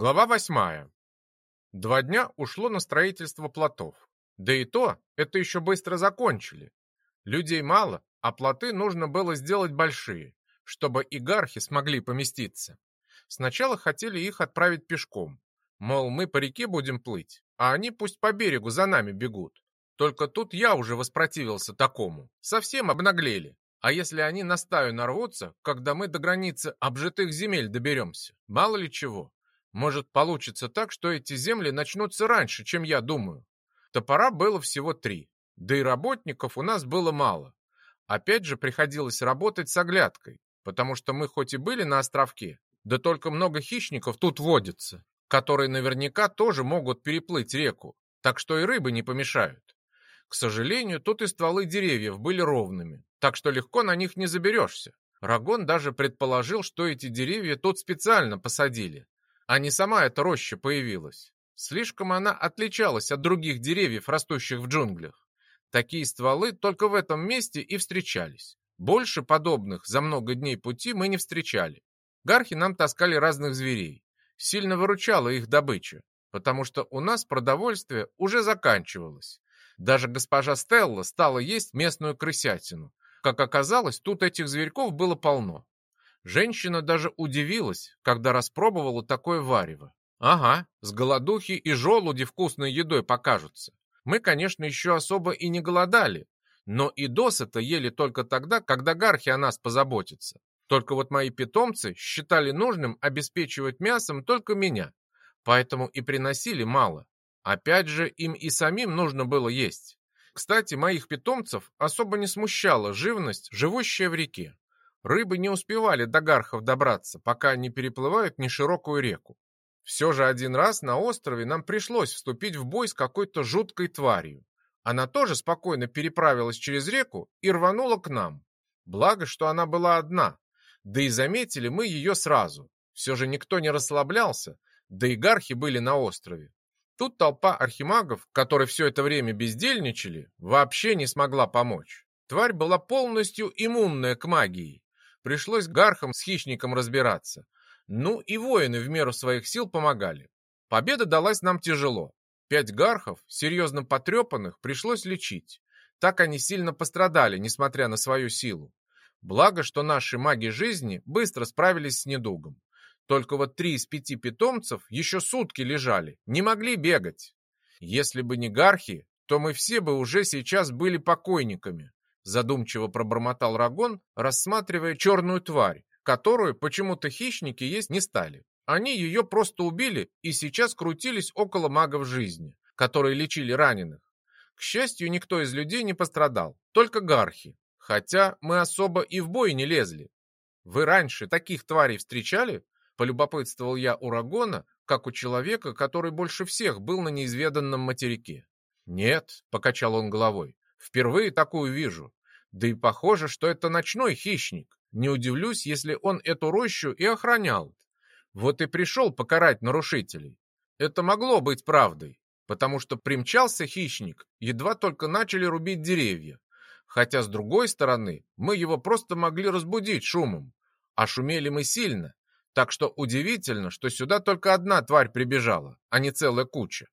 Глава восьмая. Два дня ушло на строительство плотов. Да и то, это еще быстро закончили. Людей мало, а плоты нужно было сделать большие, чтобы игархи смогли поместиться. Сначала хотели их отправить пешком. Мол, мы по реке будем плыть, а они пусть по берегу за нами бегут. Только тут я уже воспротивился такому. Совсем обнаглели. А если они на стаю нарвутся, когда мы до границы обжитых земель доберемся? Мало ли чего. Может, получится так, что эти земли начнутся раньше, чем я думаю. Топора было всего три, да и работников у нас было мало. Опять же приходилось работать с оглядкой, потому что мы хоть и были на островке, да только много хищников тут водится, которые наверняка тоже могут переплыть реку, так что и рыбы не помешают. К сожалению, тут и стволы деревьев были ровными, так что легко на них не заберешься. Рагон даже предположил, что эти деревья тут специально посадили, а не сама эта роща появилась. Слишком она отличалась от других деревьев, растущих в джунглях. Такие стволы только в этом месте и встречались. Больше подобных за много дней пути мы не встречали. Гархи нам таскали разных зверей. Сильно выручала их добыча, потому что у нас продовольствие уже заканчивалось. Даже госпожа Стелла стала есть местную крысятину. Как оказалось, тут этих зверьков было полно. Женщина даже удивилась, когда распробовала такое варево. Ага, с голодухи и желуди вкусной едой покажутся. Мы, конечно, еще особо и не голодали, но и досыта ели только тогда, когда гархи о нас позаботятся. Только вот мои питомцы считали нужным обеспечивать мясом только меня, поэтому и приносили мало. Опять же, им и самим нужно было есть. Кстати, моих питомцев особо не смущала живность, живущая в реке. Рыбы не успевали до гархов добраться, пока они переплывают неширокую реку. Все же один раз на острове нам пришлось вступить в бой с какой-то жуткой тварью. Она тоже спокойно переправилась через реку и рванула к нам. Благо, что она была одна. Да и заметили мы ее сразу. Все же никто не расслаблялся, да и гархи были на острове. Тут толпа архимагов, которые все это время бездельничали, вообще не смогла помочь. Тварь была полностью иммунная к магии, Пришлось гархам с хищником разбираться. Ну и воины в меру своих сил помогали. Победа далась нам тяжело. Пять гархов, серьезно потрепанных, пришлось лечить. Так они сильно пострадали, несмотря на свою силу. Благо, что наши маги жизни быстро справились с недугом. Только вот три из пяти питомцев еще сутки лежали, не могли бегать. Если бы не гархи, то мы все бы уже сейчас были покойниками задумчиво пробормотал Рагон, рассматривая черную тварь, которую почему-то хищники есть не стали. Они ее просто убили и сейчас крутились около магов жизни, которые лечили раненых. К счастью, никто из людей не пострадал, только гархи, хотя мы особо и в бой не лезли. Вы раньше таких тварей встречали? Полюбопытствовал я у Рагона, как у человека, который больше всех был на неизведанном материке. «Нет», — покачал он головой, — «впервые такую вижу. Да и похоже, что это ночной хищник. Не удивлюсь, если он эту рощу и охранял. Вот и пришел покарать нарушителей. Это могло быть правдой, потому что примчался хищник, едва только начали рубить деревья. Хотя, с другой стороны, мы его просто могли разбудить шумом. А шумели мы сильно, так что удивительно, что сюда только одна тварь прибежала, а не целая куча.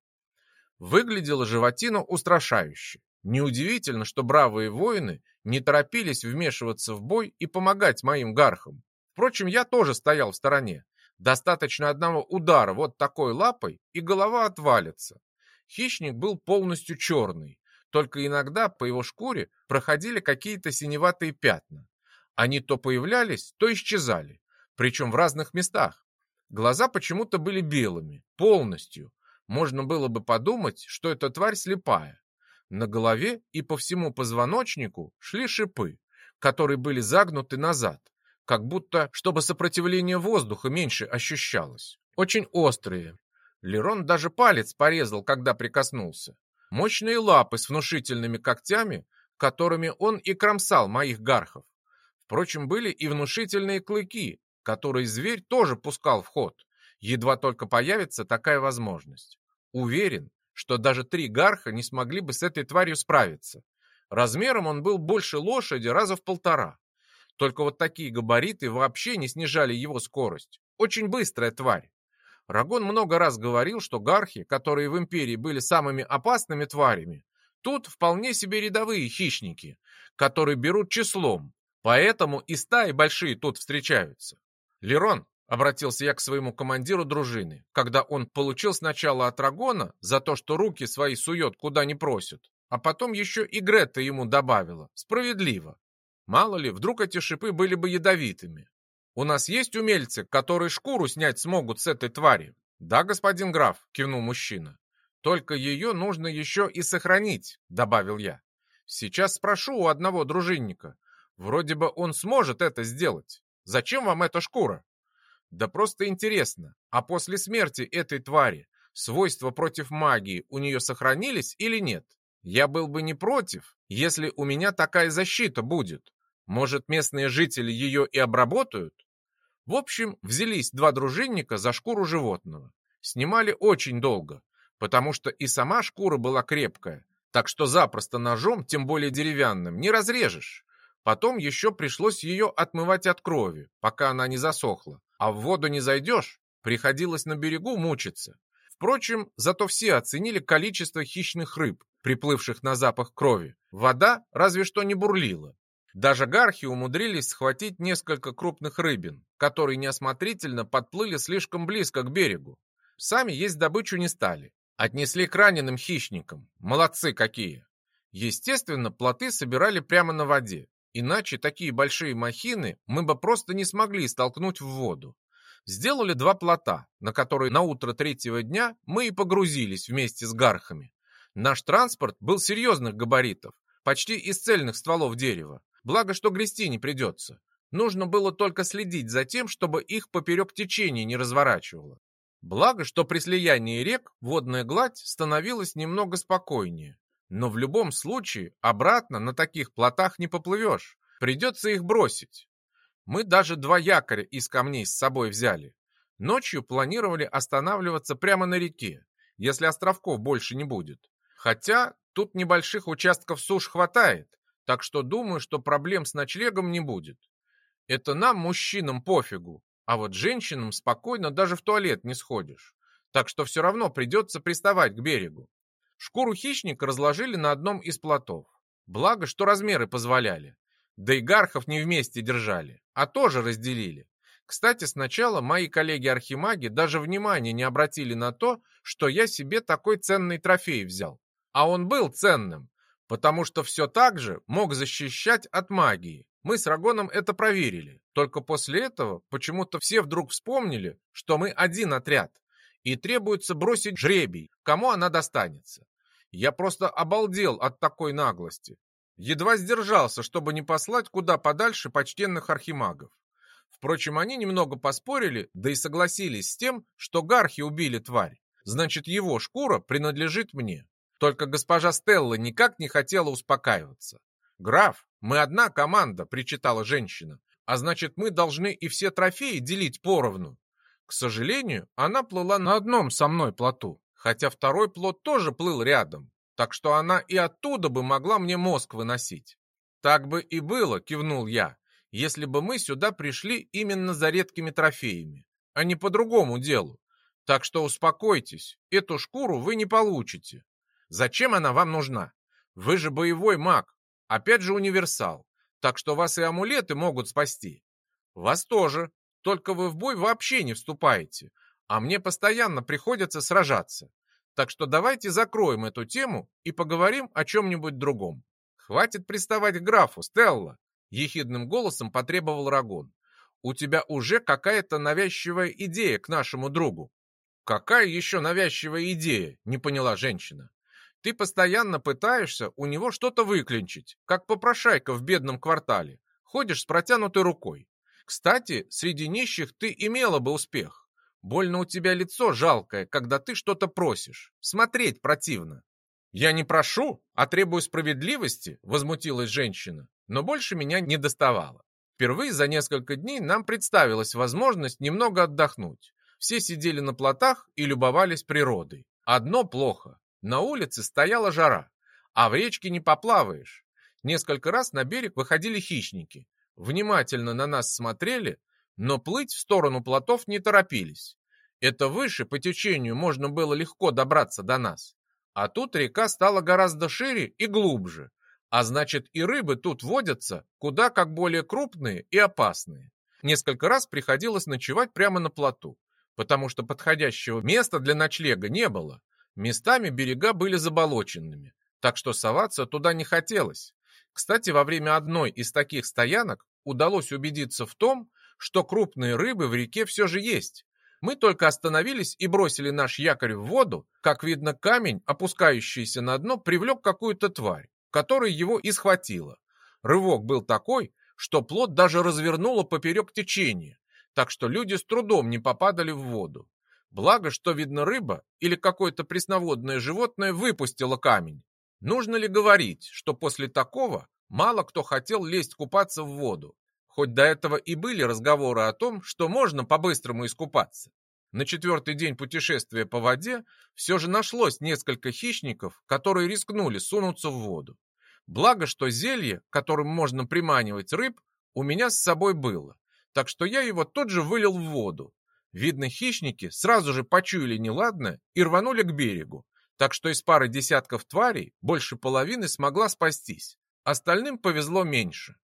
Выглядела животина устрашающе. Неудивительно, что бравые воины не торопились вмешиваться в бой и помогать моим гархам. Впрочем, я тоже стоял в стороне. Достаточно одного удара вот такой лапой, и голова отвалится. Хищник был полностью черный, только иногда по его шкуре проходили какие-то синеватые пятна. Они то появлялись, то исчезали, причем в разных местах. Глаза почему-то были белыми, полностью. Можно было бы подумать, что эта тварь слепая. На голове и по всему позвоночнику шли шипы, которые были загнуты назад, как будто, чтобы сопротивление воздуха меньше ощущалось. Очень острые. Лерон даже палец порезал, когда прикоснулся. Мощные лапы с внушительными когтями, которыми он и кромсал моих гархов. Впрочем, были и внушительные клыки, которые зверь тоже пускал в ход, едва только появится такая возможность. Уверен, что даже три гарха не смогли бы с этой тварью справиться. Размером он был больше лошади раза в полтора. Только вот такие габариты вообще не снижали его скорость. Очень быстрая тварь. Рагон много раз говорил, что гархи, которые в империи были самыми опасными тварями, тут вполне себе рядовые хищники, которые берут числом, поэтому и стаи большие тут встречаются. Лерон, обратился я к своему командиру дружины, когда он получил сначала от Рагона за то, что руки свои сует куда не просят, а потом еще и Гретта ему добавила. Справедливо. Мало ли, вдруг эти шипы были бы ядовитыми. У нас есть умельцы, которые шкуру снять смогут с этой твари? Да, господин граф, кивнул мужчина. Только ее нужно еще и сохранить, добавил я. Сейчас спрошу у одного дружинника. Вроде бы он сможет это сделать. Зачем вам эта шкура? Да просто интересно, а после смерти этой твари свойства против магии у нее сохранились или нет? Я был бы не против, если у меня такая защита будет. Может, местные жители ее и обработают? В общем, взялись два дружинника за шкуру животного. Снимали очень долго, потому что и сама шкура была крепкая, так что запросто ножом, тем более деревянным, не разрежешь. Потом еще пришлось ее отмывать от крови, пока она не засохла. А в воду не зайдешь, приходилось на берегу мучиться. Впрочем, зато все оценили количество хищных рыб, приплывших на запах крови. Вода разве что не бурлила. Даже гархи умудрились схватить несколько крупных рыбин, которые неосмотрительно подплыли слишком близко к берегу. Сами есть добычу не стали. Отнесли к раненым хищникам. Молодцы какие! Естественно, плоты собирали прямо на воде. Иначе такие большие махины мы бы просто не смогли столкнуть в воду. Сделали два плота, на которые на утро третьего дня мы и погрузились вместе с гархами. Наш транспорт был серьезных габаритов, почти из цельных стволов дерева. Благо, что грести не придется. Нужно было только следить за тем, чтобы их поперек течения не разворачивало. Благо, что при слиянии рек водная гладь становилась немного спокойнее. Но в любом случае обратно на таких плотах не поплывешь. Придется их бросить. Мы даже два якоря из камней с собой взяли. Ночью планировали останавливаться прямо на реке, если островков больше не будет. Хотя тут небольших участков суш хватает, так что думаю, что проблем с ночлегом не будет. Это нам, мужчинам, пофигу, а вот женщинам спокойно даже в туалет не сходишь. Так что все равно придется приставать к берегу. Шкуру хищника разложили на одном из плотов. Благо, что размеры позволяли. Да и гархов не вместе держали, а тоже разделили. Кстати, сначала мои коллеги-архимаги даже внимания не обратили на то, что я себе такой ценный трофей взял. А он был ценным, потому что все так же мог защищать от магии. Мы с Рагоном это проверили. Только после этого почему-то все вдруг вспомнили, что мы один отряд, и требуется бросить жребий, кому она достанется. Я просто обалдел от такой наглости. Едва сдержался, чтобы не послать куда подальше почтенных архимагов. Впрочем, они немного поспорили, да и согласились с тем, что гархи убили тварь. Значит, его шкура принадлежит мне. Только госпожа Стелла никак не хотела успокаиваться. «Граф, мы одна команда», — причитала женщина. «А значит, мы должны и все трофеи делить поровну». К сожалению, она плыла на одном со мной плоту, хотя второй плот тоже плыл рядом, так что она и оттуда бы могла мне мозг выносить. «Так бы и было», — кивнул я, «если бы мы сюда пришли именно за редкими трофеями, а не по другому делу. Так что успокойтесь, эту шкуру вы не получите. Зачем она вам нужна? Вы же боевой маг, опять же универсал, так что вас и амулеты могут спасти. Вас тоже, только вы в бой вообще не вступаете, а мне постоянно приходится сражаться. Так что давайте закроем эту тему и поговорим о чем-нибудь другом. Хватит приставать к графу, Стелла, ехидным голосом потребовал Рагон. У тебя уже какая-то навязчивая идея к нашему другу. Какая еще навязчивая идея? Не поняла женщина. Ты постоянно пытаешься у него что-то выклинчить, как попрошайка в бедном квартале. Ходишь с протянутой рукой. Кстати, среди нищих ты имела бы успех. Больно у тебя лицо жалкое, когда ты что-то просишь. Смотреть противно. Я не прошу, а требую справедливости, возмутилась женщина, но больше меня не доставало. Впервые за несколько дней нам представилась возможность немного отдохнуть. Все сидели на плотах и любовались природой. Одно плохо. На улице стояла жара, а в речке не поплаваешь. Несколько раз на берег выходили хищники. Внимательно на нас смотрели, но плыть в сторону плотов не торопились. Это выше по течению можно было легко добраться до нас. А тут река стала гораздо шире и глубже, а значит и рыбы тут водятся куда как более крупные и опасные. Несколько раз приходилось ночевать прямо на плоту, потому что подходящего места для ночлега не было. Местами берега были заболоченными, так что соваться туда не хотелось. Кстати, во время одной из таких стоянок удалось убедиться в том, что крупные рыбы в реке все же есть. Мы только остановились и бросили наш якорь в воду, как видно, камень, опускающийся на дно, привлек какую-то тварь, которая его и схватила. Рывок был такой, что плот даже развернуло поперек течения, так что люди с трудом не попадали в воду. Благо, что, видно, рыба или какое-то пресноводное животное выпустило камень. Нужно ли говорить, что после такого мало кто хотел лезть купаться в воду? Хоть до этого и были разговоры о том, что можно по-быстрому искупаться. На четвертый день путешествия по воде все же нашлось несколько хищников, которые рискнули сунуться в воду. Благо, что зелье, которым можно приманивать рыб, у меня с собой было, так что я его тут же вылил в воду. Видно, хищники сразу же почуяли неладное и рванули к берегу, так что из пары десятков тварей больше половины смогла спастись. Остальным повезло меньше.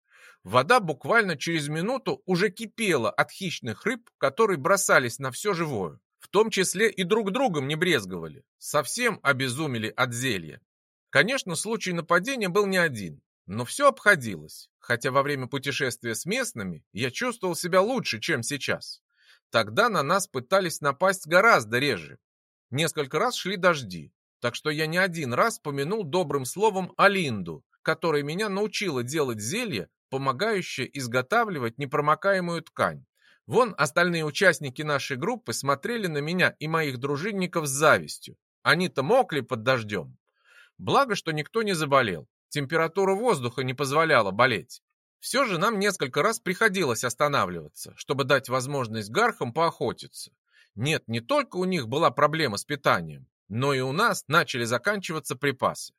Вода буквально через минуту уже кипела от хищных рыб, которые бросались на все живое. В том числе и друг другом не брезговали. Совсем обезумели от зелья. Конечно, случай нападения был не один, но все обходилось. Хотя во время путешествия с местными я чувствовал себя лучше, чем сейчас. Тогда на нас пытались напасть гораздо реже. Несколько раз шли дожди, так что я не один раз помянул добрым словом Алинду, которая меня научила делать зелье, помогающее изготавливать непромокаемую ткань. Вон остальные участники нашей группы смотрели на меня и моих дружинников с завистью. Они-то мокли под дождем. Благо, что никто не заболел. Температура воздуха не позволяла болеть. Все же нам несколько раз приходилось останавливаться, чтобы дать возможность гархам поохотиться. Нет, не только у них была проблема с питанием, но и у нас начали заканчиваться припасы.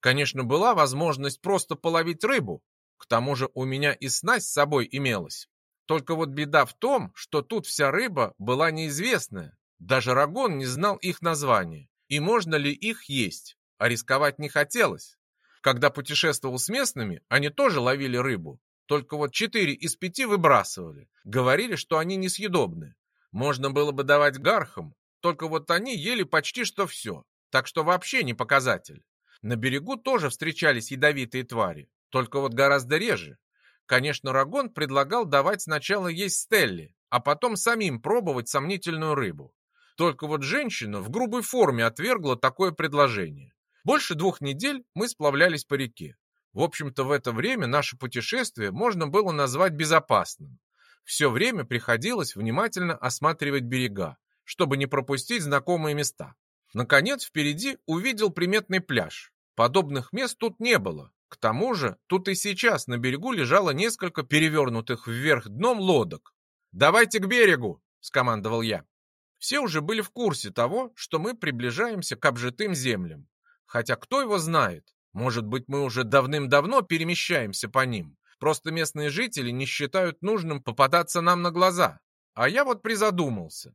Конечно, была возможность просто половить рыбу, тому же у меня и снасть с собой имелась. Только вот беда в том, что тут вся рыба была неизвестная, даже Рагон не знал их названия, и можно ли их есть, а рисковать не хотелось. Когда путешествовал с местными, они тоже ловили рыбу, только вот четыре из пяти выбрасывали, говорили, что они несъедобны. Можно было бы давать гархам, только вот они ели почти что все, так что вообще не показатель. На берегу тоже встречались ядовитые твари, только вот гораздо реже. Конечно, Рагон предлагал давать сначала есть Стелли, а потом самим пробовать сомнительную рыбу. Только вот женщина в грубой форме отвергла такое предложение. Больше двух недель мы сплавлялись по реке. В общем-то, в это время наше путешествие можно было назвать безопасным. Все время приходилось внимательно осматривать берега, чтобы не пропустить знакомые места. Наконец, впереди увидел приметный пляж. Подобных мест тут не было. К тому же, тут и сейчас на берегу лежало несколько перевернутых вверх дном лодок. «Давайте к берегу!» – скомандовал я. Все уже были в курсе того, что мы приближаемся к обжитым землям. Хотя кто его знает, может быть, мы уже давным-давно перемещаемся по ним. Просто местные жители не считают нужным попадаться нам на глаза. А я вот призадумался.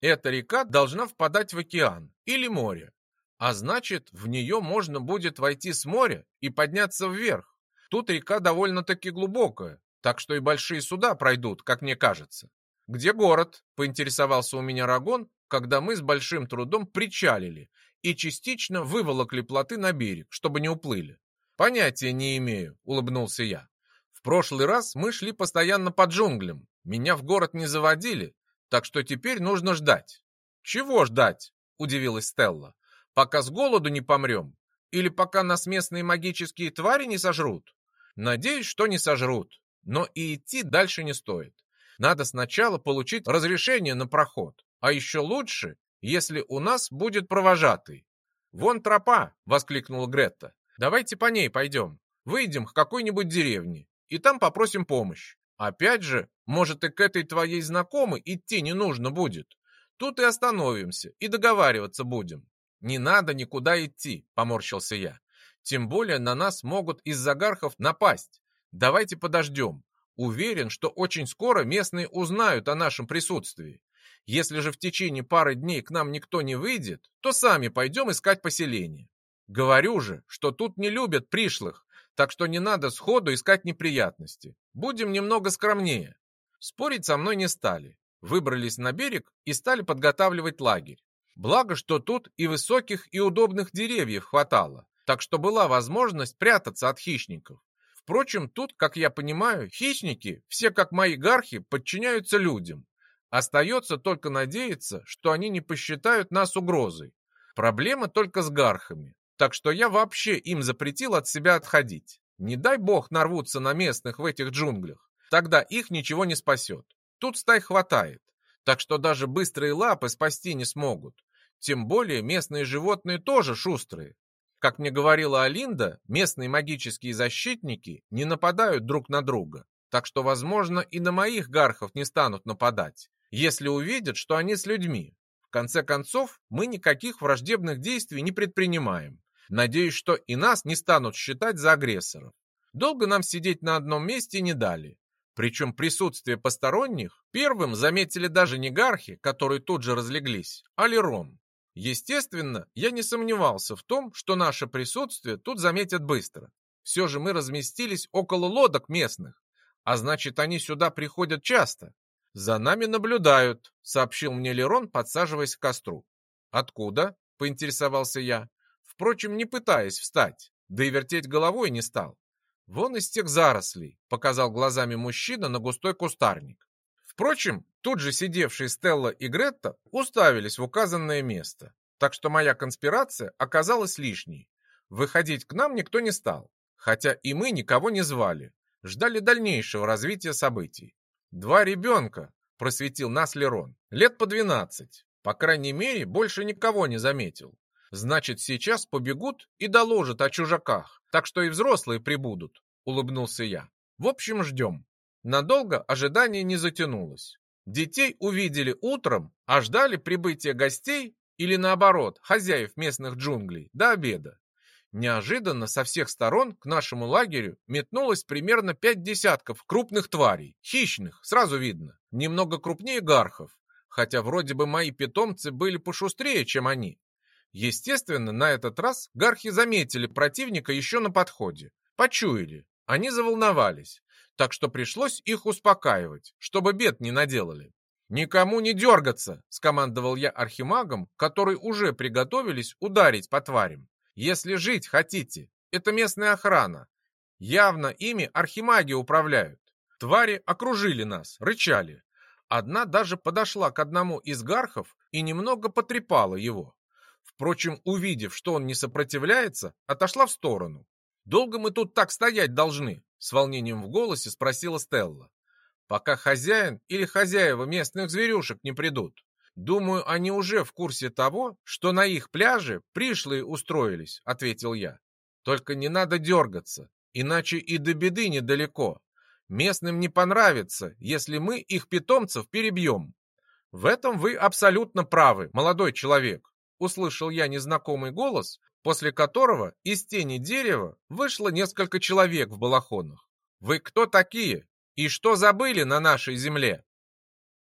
Эта река должна впадать в океан или море. А значит, в нее можно будет войти с моря и подняться вверх. Тут река довольно-таки глубокая, так что и большие суда пройдут, как мне кажется. «Где город?» – поинтересовался у меня Рагон, когда мы с большим трудом причалили и частично выволокли плоты на берег, чтобы не уплыли. «Понятия не имею», – улыбнулся я. «В прошлый раз мы шли постоянно по джунглям. Меня в город не заводили, так что теперь нужно ждать». «Чего ждать?» – удивилась Стелла. «Пока с голоду не помрем? Или пока нас местные магические твари не сожрут?» «Надеюсь, что не сожрут, но и идти дальше не стоит. Надо сначала получить разрешение на проход, а еще лучше, если у нас будет провожатый». «Вон тропа!» — воскликнула Гретта. «Давайте по ней пойдем. Выйдем к какой-нибудь деревне, и там попросим помощь. Опять же, может и к этой твоей знакомой идти не нужно будет. Тут и остановимся, и договариваться будем. Не надо никуда идти, поморщился я. Тем более на нас могут из загархов напасть. Давайте подождем. Уверен, что очень скоро местные узнают о нашем присутствии. Если же в течение пары дней к нам никто не выйдет, то сами пойдем искать поселение. Говорю же, что тут не любят пришлых, так что не надо сходу искать неприятности. Будем немного скромнее. Спорить со мной не стали. Выбрались на берег и стали подготавливать лагерь. Благо, что тут и высоких, и удобных деревьев хватало, так что была возможность прятаться от хищников. Впрочем, тут, как я понимаю, хищники, все как мои гархи, подчиняются людям. Остается только надеяться, что они не посчитают нас угрозой. Проблема только с гархами, так что я вообще им запретил от себя отходить. Не дай бог нарвутся на местных в этих джунглях, тогда их ничего не спасет. Тут стай хватает, так что даже быстрые лапы спасти не смогут. Тем более местные животные тоже шустрые. Как мне говорила Алинда, местные магические защитники не нападают друг на друга, так что, возможно, и на моих гархов не станут нападать если увидят, что они с людьми. В конце концов, мы никаких враждебных действий не предпринимаем. Надеюсь, что и нас не станут считать за агрессоров. Долго нам сидеть на одном месте не дали. Причем присутствие посторонних первым заметили даже не гархи, которые тут же разлеглись, а Лерон. Естественно, я не сомневался в том, что наше присутствие тут заметят быстро. Все же мы разместились около лодок местных, а значит, они сюда приходят часто. «За нами наблюдают», — сообщил мне Лерон, подсаживаясь к костру. «Откуда?» — поинтересовался я, впрочем, не пытаясь встать, да и вертеть головой не стал. «Вон из тех зарослей», — показал глазами мужчина на густой кустарник. Впрочем, тут же сидевшие Стелла и Гретта уставились в указанное место, так что моя конспирация оказалась лишней. Выходить к нам никто не стал, хотя и мы никого не звали, ждали дальнейшего развития событий. «Два ребенка», — просветил нас Лерон. «Лет по двенадцать. По крайней мере, больше никого не заметил. Значит, сейчас побегут и доложат о чужаках, так что и взрослые прибудут», — улыбнулся я. «В общем, ждем». Надолго ожидание не затянулось. Детей увидели утром, а ждали прибытия гостей или наоборот, хозяев местных джунглей до обеда. Неожиданно со всех сторон к нашему лагерю метнулось примерно пять десятков крупных тварей, хищных, сразу видно, немного крупнее гархов, хотя вроде бы мои питомцы были пошустрее, чем они. Естественно, на этот раз гархи заметили противника еще на подходе, почуяли, они заволновались, так что пришлось их успокаивать, чтобы бед не наделали. «Никому не дергаться!» – скомандовал я архимагам, которые уже приготовились ударить по тварям. Если жить хотите, это местная охрана. Явно ими архимаги управляют. Твари окружили нас, рычали. Одна даже подошла к одному из гархов и немного потрепала его. Впрочем, увидев, что он не сопротивляется, отошла в сторону. «Долго мы тут так стоять должны?» С волнением в голосе спросила Стелла. «Пока хозяин или хозяева местных зверюшек не придут». «Думаю, они уже в курсе того, что на их пляже пришлые устроились», — ответил я. «Только не надо дергаться, иначе и до беды недалеко. Местным не понравится, если мы их питомцев перебьем». «В этом вы абсолютно правы, молодой человек», — услышал я незнакомый голос, после которого из тени дерева вышло несколько человек в балахонах. «Вы кто такие? И что забыли на нашей земле?»